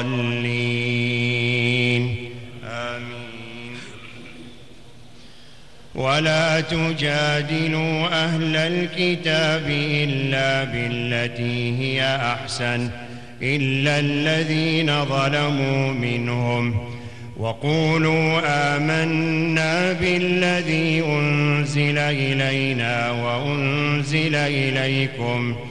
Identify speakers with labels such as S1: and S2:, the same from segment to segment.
S1: الضالين آمين ولا تجادلوا أهل الكتاب إلا بالتي هي أحسن إلا الذين ظلموا منهم وقولوا آمنا بالذي أنزل إلينا وأنزل إليكم وأنزل إليكم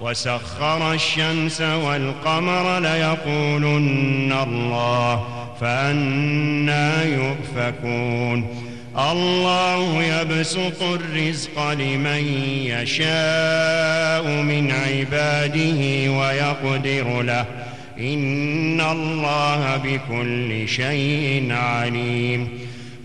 S1: وسخر الشمس والقمر ليقولن الله فأنا يؤفكون الله يبسط الرزق لمن يشاء من عباده ويقدر له إن الله بكل شيء عليم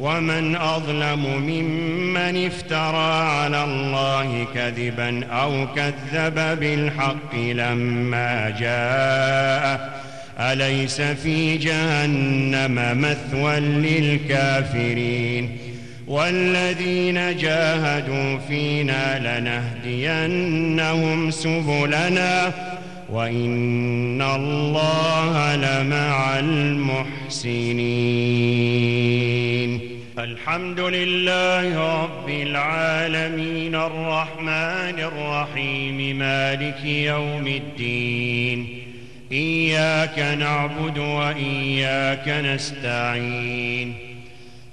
S1: ومن أظلم ممن افترى على الله كذبا أو كذب بالحق لما جاء أليس في جهنم مثوى للكافرين والذين جاهدوا فينا لنهدينهم سبلنا وإن الله لمع المحسنين الحمد لله رب العالمين الرحمن الرحيم مالك يوم الدين إياك نعبد وإياك نستعين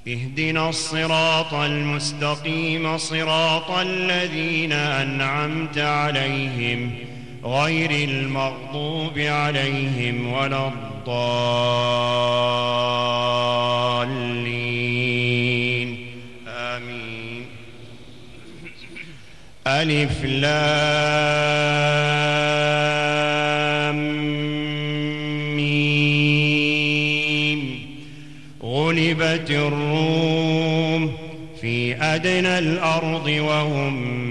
S1: اهدنا الصراط المستقيم صراط الذين أنعمت عليهم ۖ غير المغضوب عليهم ولا الضالين آمين ألف لام ميم غلبت الروم في أدنى الأرض وهم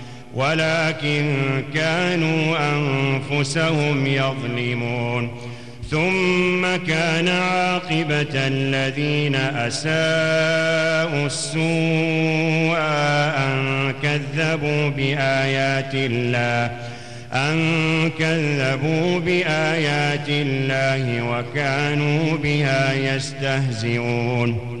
S1: ولكن كانوا أنفسهم يظلمون ثم كان عاقبة الذين أساءوا السوء أن كذبوا بآيات الله أن كذبوا بآيات الله وكانوا بها يستهزئون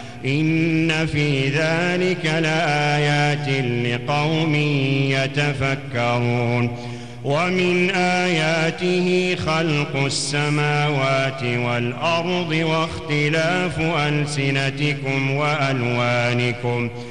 S1: إن في ذلك لآيات لقوم يتفكرون ومن آياته خلق السماوات والأرض واختلاف ألسنتكم وألوانكم وألوانكم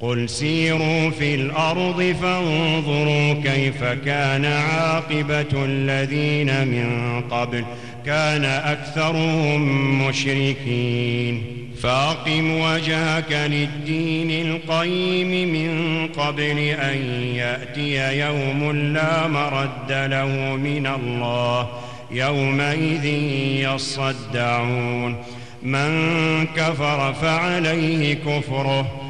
S1: قل سيروا في الأرض فانظروا كيف كان عاقبة الذين من قبل كان أكثرهم مشركين فاقم وجهك للدين القيم من قبل أن يأتي يوم لا مرد له من الله يومئذ يصدعون من كفر فعليه كفره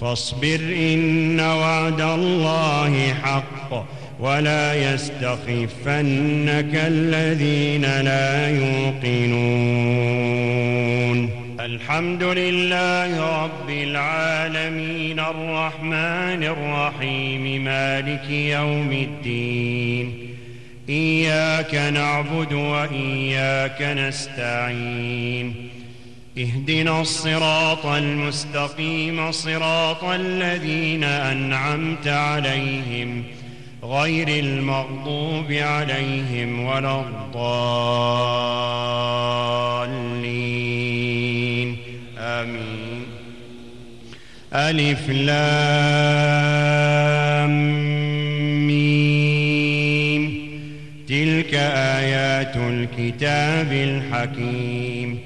S1: فاصبر إن وعد الله حق ولا يستخفنك الذين لا يوقنون الحمد لله رب العالمين الرحمن الرحيم مالك يوم الدين إياك نعبد وإياك نستعين اهدنا الصراط المستقيم صراط الذين أنعمت عليهم غير المغضوب عليهم ولا الضالين آمين ألف لام ميم تلك آيات الكتاب الحكيم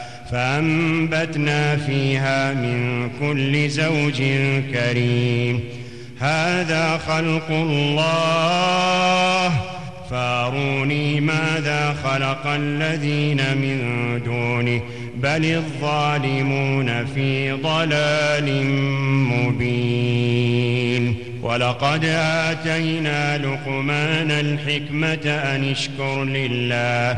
S1: فأنبتنا فيها من كل زوج كريم هذا خلق الله فاروني ماذا خلق الذين من دونه بل الظالمون في ضلال مبين ولقد آتينا لقمان الحكمة أن اشكر لله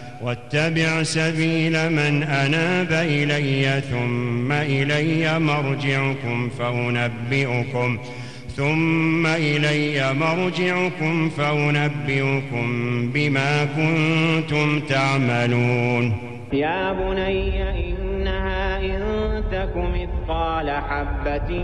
S1: واتبع سبيل من أناب إلي ثم إلي مرجعكم فأنبئكم ثم إلي مرجعكم فأنبئكم بما كنتم تعملون يا بني إنها إن تك مثقال حبة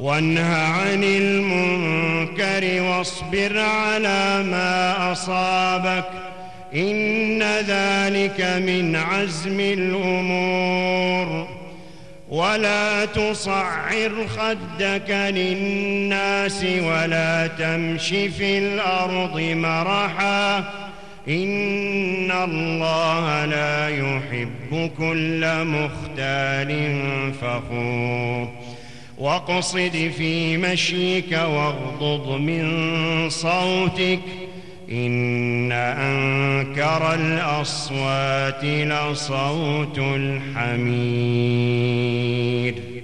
S1: وانه عن المنكر واصبر على ما أصابك إن ذلك من عزم الأمور ولا تصعر خدك للناس ولا تمش في الأرض مرحا إن الله لا يحب كل مختال فخور واقصد في مشيك واغضض من صوتك إن أنكر الأصوات لصوت الحمير